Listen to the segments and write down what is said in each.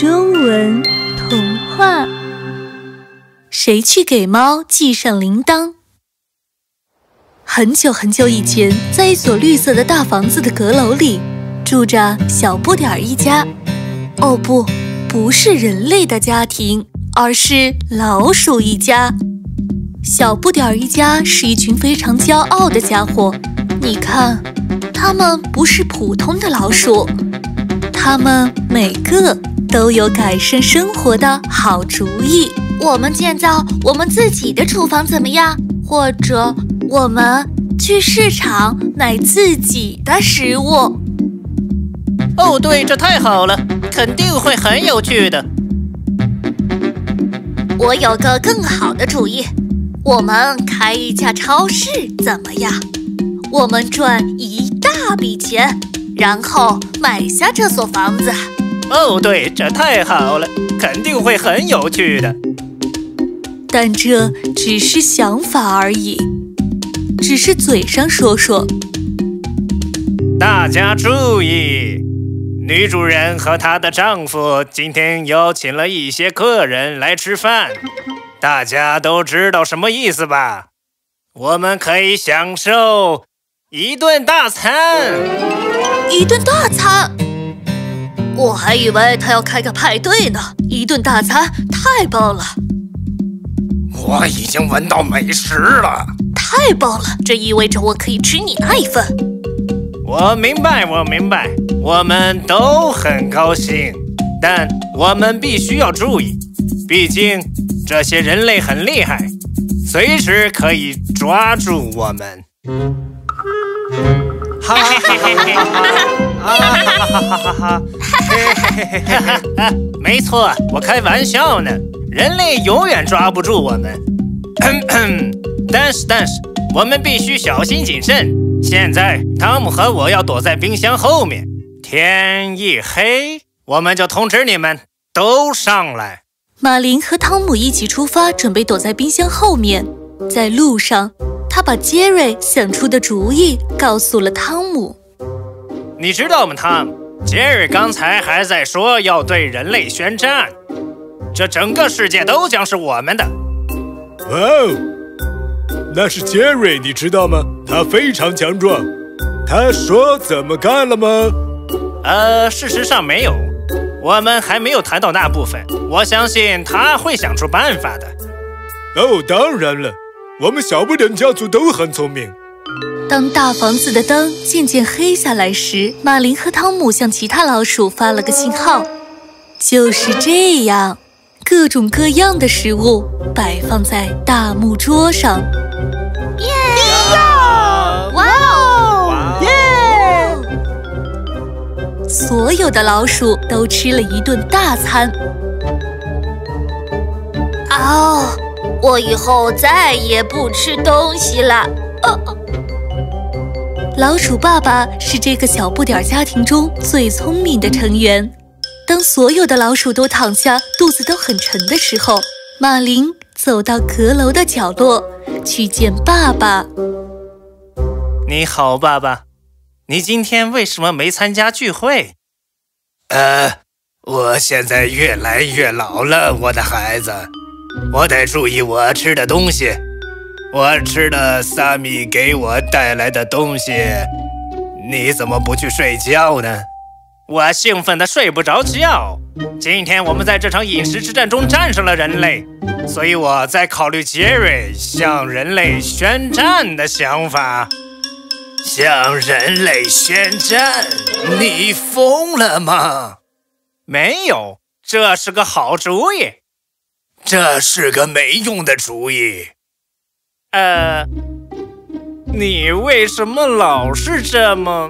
中文童话：谁去给猫系上铃铛？很久很久以前，在一所绿色的大房子的阁楼里，住着小不点儿一家。哦不，不是人类的家庭，而是老鼠一家。小不点儿一家是一群非常骄傲的家伙。你看，他们不是普通的老鼠，他们每个都有改善生活的好主意。我们建造我们自己的厨房怎么样？或者我们去市场买自己的食物？哦，对，这太好了，肯定会很有趣的。我有个更好的主意。我们开一家超市怎么样？我们赚一大笔钱，然后买下这所房子。哦，对，这太好了，肯定会很有趣的。但这只是想法而已，只是嘴上说说。大家注意，女主人和她的丈夫今天邀请了一些客人来吃饭。大家都知道什么意思吧？我们可以享受一顿大餐，一顿大餐。我还以为他要开个派对呢。一顿大餐太棒了！我已经闻到美食了，太棒了！这意味着我可以吃你那一份。我明白，我明白，我们都很高兴，但我们必须要注意，毕竟。这些人类很厉害，随时可以抓住我们。哈哈哈哈哈！哈哈哈哈哈！没错，我开玩笑呢。人类永远抓不住我们。但是，但是，我们必须小心谨慎。现在，汤姆和我要躲在冰箱后面。天一黑，我们就通知你们都上来。马林和汤姆一起出发，准备躲在冰箱后面。在路上，他把杰瑞想出的主意告诉了汤姆。你知道吗，汤姆？杰瑞刚才还在说要对人类宣战，这整个世界都将是我们的。哦，那是杰瑞，你知道吗？他非常强壮。他说怎么干了吗？呃，事实上没有。我们还没有谈到那部分，我相信他会想出办法的。哦，当然了，我们小不点家族都很聪明。当大房子的灯渐渐黑下来时，马林和汤姆向其他老鼠发了个信号。就是这样，各种各样的食物摆放在大木桌上。耶！哇哦！耶所有的老鼠都吃了一顿大餐。哦，我以后再也不吃东西了。老鼠爸爸是这个小不点儿家庭中最聪明的成员。当所有的老鼠都躺下，肚子都很沉的时候，马林走到阁楼的角落去见爸爸。你好，爸爸。你今天为什么没参加聚会？呃，我现在越来越老了，我的孩子，我得注意我吃的东西。我吃了萨米给我带来的东西，你怎么不去睡觉呢？我兴奋的睡不着觉。今天我们在这场饮食之战中战胜了人类，所以我在考虑杰瑞向人类宣战的想法。向人类宣战？你疯了吗？没有，这是个好主意。这是个没用的主意。呃，你为什么老是这么、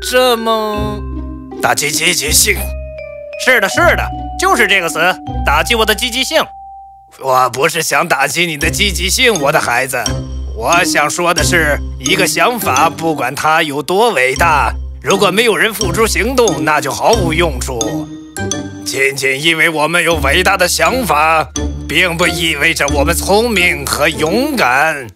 这么打击积极性？是的，是的，就是这个词，打击我的积极性。我不是想打击你的积极性，我的孩子。我想说的是，一个想法，不管它有多伟大，如果没有人付诸行动，那就毫无用处。仅仅因为我们有伟大的想法，并不意味着我们聪明和勇敢。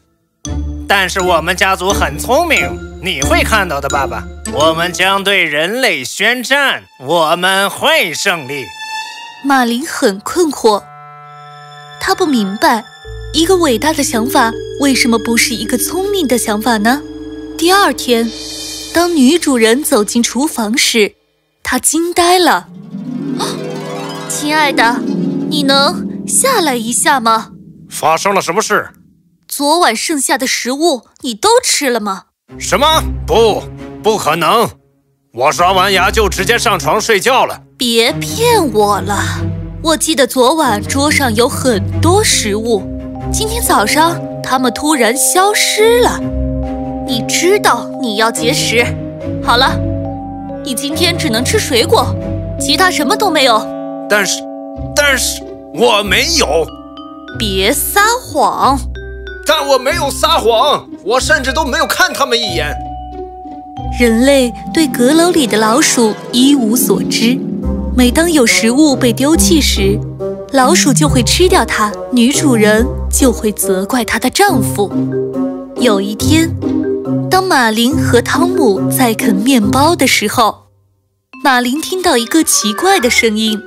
但是我们家族很聪明，你会看到的，爸爸。我们将对人类宣战，我们会胜利。马林很困惑，他不明白，一个伟大的想法为什么不是一个聪明的想法呢？第二天，当女主人走进厨房时，她惊呆了。亲爱的，你能下来一下吗？发生了什么事？昨晚剩下的食物你都吃了吗？什么？不，不可能！我刷完牙就直接上床睡觉了。别骗我了！我记得昨晚桌上有很多食物，今天早上它们突然消失了。你知道你要节食。好了，你今天只能吃水果，其他什么都没有。但是，但是我没有。别撒谎！但我没有撒谎，我甚至都没有看他们一眼。人类对阁楼里的老鼠一无所知。每当有食物被丢弃时，老鼠就会吃掉它，女主人就会责怪她的丈夫。有一天，当马林和汤姆在啃面包的时候，马林听到一个奇怪的声音：“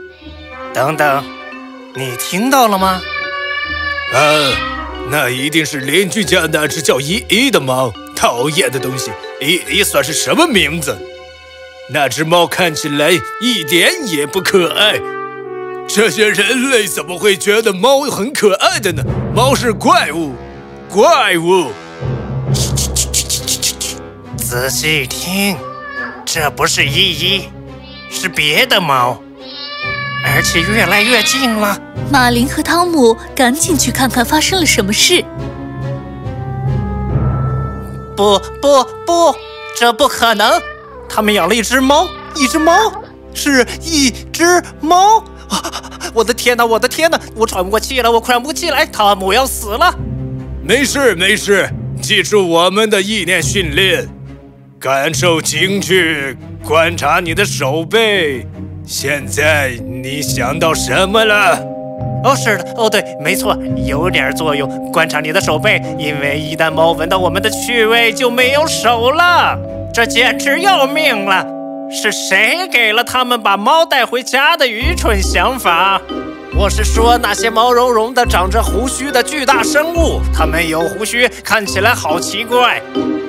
等等，你听到了吗？”“啊，那一定是邻居家那只叫依依的猫。讨厌的东西，依依算是什么名字？”那只猫看起来一点也不可爱，这些人类怎么会觉得猫很可爱的呢？猫是怪物，怪物！仔细听，这不是依依，是别的猫，而且越来越近了。马林和汤姆赶紧去看看发生了什么事。不不不，这不可能！他们养了一只猫，一只猫，是一只猫！啊我的天哪，我的天哪，我喘不过气了，我喘不过气来，汤姆要死了！没事没事，记住我们的意念训练，感受情绪，观察你的手背。现在你想到什么了？哦，是的，哦对，没错，有点作用。观察你的手背，因为一旦猫闻到我们的气味，就没有手了。这简直要命了！是谁给了他们把猫带回家的愚蠢想法？我是说那些毛茸茸的、长着胡须的巨大生物，它们有胡须，看起来好奇怪。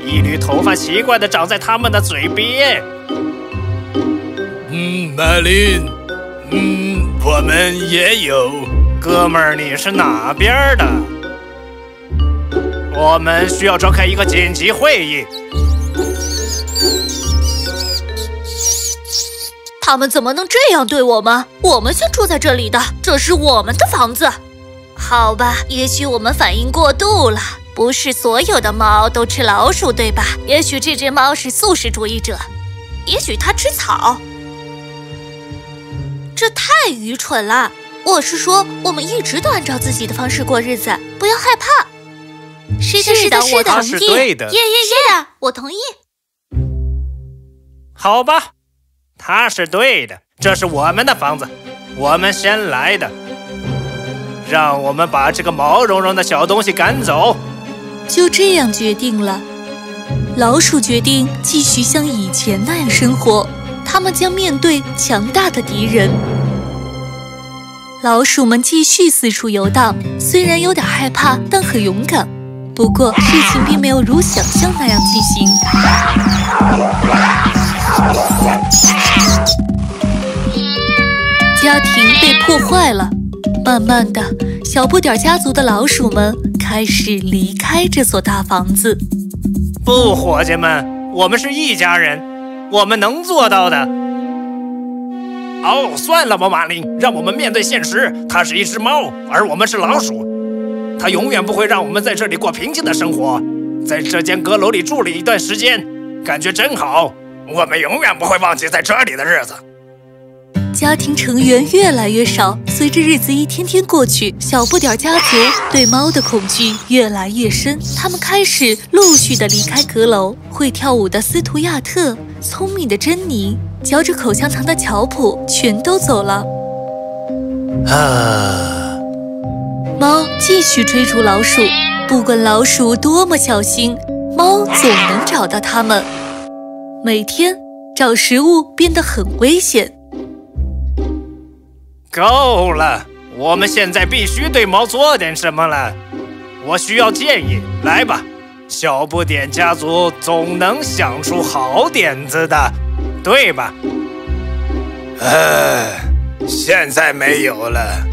一缕头发奇怪的长在它们的嘴边。马林，嗯，我们也有。哥们儿，你是哪边的？我们需要召开一个紧急会议。他们怎么能这样对我们？我们先住在这里的，这是我们的房子。好吧，也许我们反应过度了。不是所有的猫都吃老鼠，对吧？也许这只猫是素食主义者，也许它吃草。这太愚蠢了！我是说，我们一直都按照自己的方式过日子，不要害怕。是的，是的，我同意。对的，耶耶耶！我同意。好吧，他是对的。这是我们的房子，我们先来的。让我们把这个毛茸茸的小东西赶走。就这样决定了。老鼠决定继续像以前那样生活。他们将面对强大的敌人。老鼠们继续四处游荡，虽然有点害怕，但很勇敢。不过事情并没有如想象那样进行。家庭被破坏了。慢慢的，小不点家族的老鼠们开始离开这所大房子。不，伙计们，我们是一家人，我们能做到的。哦，算了吧，马林，让我们面对现实。它是一只猫，而我们是老鼠。它永远不会让我们在这里过平静的生活。在这间阁楼里住了一段时间，感觉真好。我们永远不会忘记在这里的日子。家庭成员越来越少，随着日子一天天过去，小不点家族对猫的恐惧越来越深。他们开始陆续的离开阁楼。会跳舞的斯图亚特，聪明的珍妮，嚼着口香糖的乔普，全都走了。啊！猫继续追逐老鼠，不管老鼠多么小心，猫总能找到它们。每天找食物变得很危险。够了，我们现在必须对猫做点什么了。我需要建议，来吧，小不点家族总能想出好点子的，对吧？呃，现在没有了。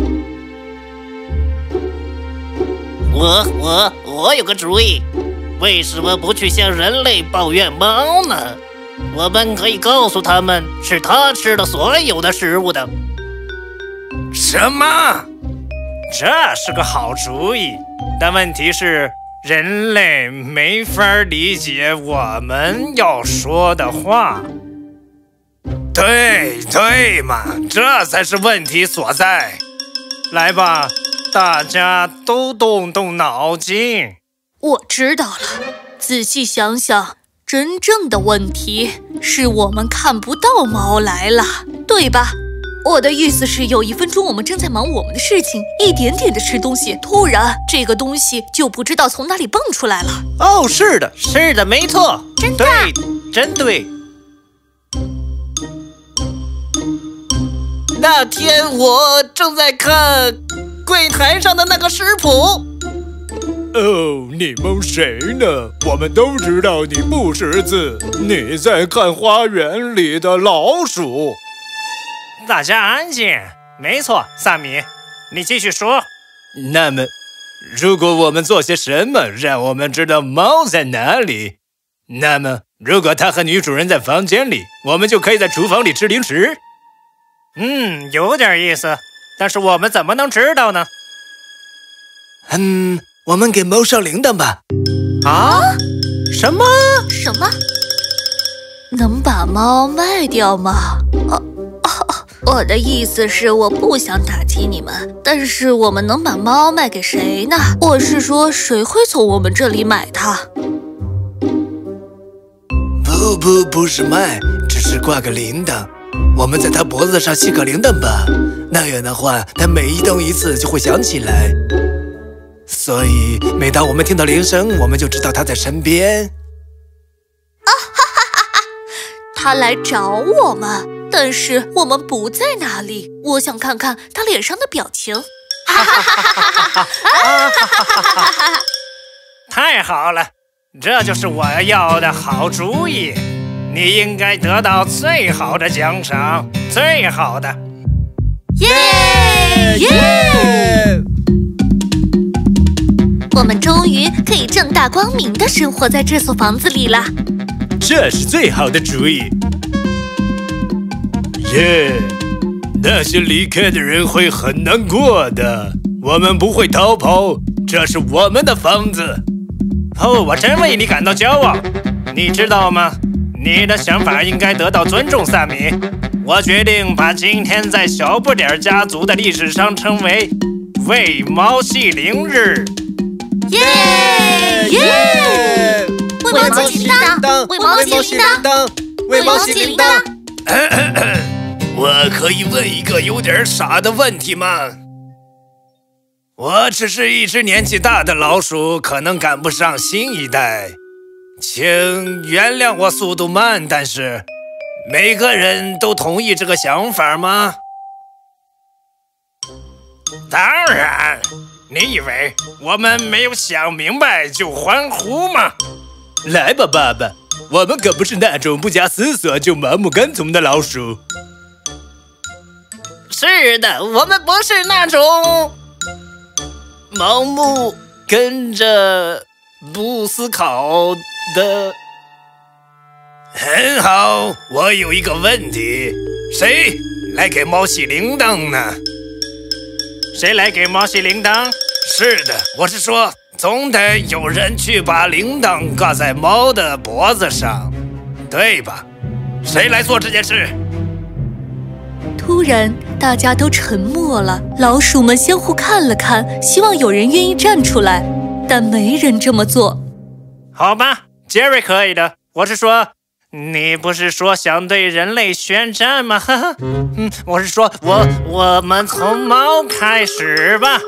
我我我有个主意，为什么不去向人类抱怨猫呢？我们可以告诉他们，是它吃了所有的食物的。什么？这是个好主意，但问题是，人类没法理解我们要说的话。对对嘛，这才是问题所在。来吧。大家都动动脑筋。我知道了，仔细想想，真正的问题是我们看不到猫来了，对吧？我的意思是，有一分钟我们正在忙我们的事情，一点点的吃东西，突然这个东西就不知道从哪里蹦出来了。哦，是的，是的，没错，真的，真对。那天我正在看。柜台上的那个食谱。哦，你蒙谁呢？我们都知道你不识字，你在看花园里的老鼠。大家安静。没错，萨米，你继续说。那么，如果我们做些什么让我们知道猫在哪里？那么，如果它和女主人在房间里，我们就可以在厨房里吃零食。嗯，有点意思。但是我们怎么能知道呢？嗯，我们给猫上铃铛吧。啊？什么？什么？能把猫卖掉吗？哦哦，我的意思是，我不想打击你们，但是我们能把猫卖给谁呢？我是说，谁会从我们这里买它？不不，不是卖，只是挂个铃铛。我们在它脖子上系个铃铛吧。那样的话，它每移动一次就会响起来，所以每当我们听到铃声，我们就知道它在身边。啊哈哈哈哈！它来找我们，但是我们不在那里。我想看看他脸上的表情。哈哈哈哈哈哈！太好了，这就是我要的好主意。你应该得到最好的奖赏，最好的。耶耶！我们终于可以正大光明的生活在这所房子里了。这是最好的主意。耶！那些离开的人会很难过的。我们不会逃跑，这是我们的房子。哦，我真为你感到骄傲。你知道吗？你的想法应该得到尊重，萨米。我决定把今天在小不点家族的历史上称为“喂猫系灵日”。耶耶！喂猫系铃铛，喂猫系铃铛，喂猫系铃铛。我可以问一个有点傻的问题吗？我只是一只年纪大的老鼠，可能赶不上新一代，请原谅我速度慢，但是。每个人都同意这个想法吗？当然。你以为我们没有想明白就欢呼吗？来吧，爸爸，我们可不是那种不加思索就盲目跟从的老鼠。是的，我们不是那种盲目跟着不思考的。很好，我有一个问题，谁来给猫系铃铛呢？谁来给猫系铃铛？是的，我是说，总得有人去把铃铛挂在猫的脖子上，对吧？谁来做这件事？突然，大家都沉默了。老鼠们相互看了看，希望有人愿意站出来，但没人这么做。好吧，杰瑞可以的。我是说。你不是说想对人类宣战吗？哈哈，嗯，我是说，我我们从猫开始吧。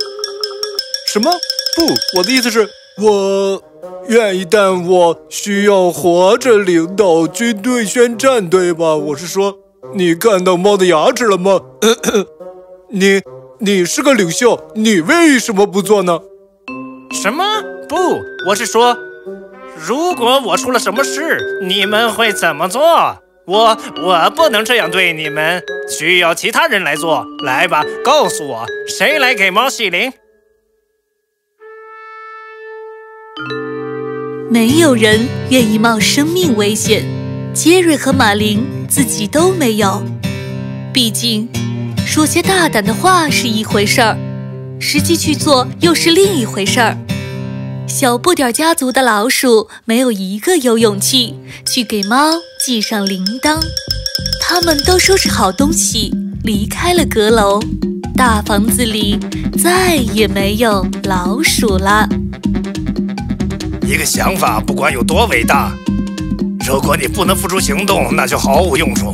什么？不，我的意思是，我愿意但我需要活着领导军队宣战，对吧？我是说，你看到猫的牙齿了吗？你，你是个领袖，你为什么不做呢？什么？不，我是说，如果我出了什么事，你们会怎么做？我，我不能这样对你们，需要其他人来做。来吧，告诉我，谁来给猫洗灵？没有人愿意冒生命危险，杰瑞和马林自己都没有。毕竟，说些大胆的话是一回事儿，实际去做又是另一回事儿。小不点家族的老鼠没有一个有勇气去给猫系上铃铛，他们都收拾好东西离开了阁楼，大房子里再也没有老鼠了。一个想法不管有多伟大，如果你不能付出行动，那就毫无用处。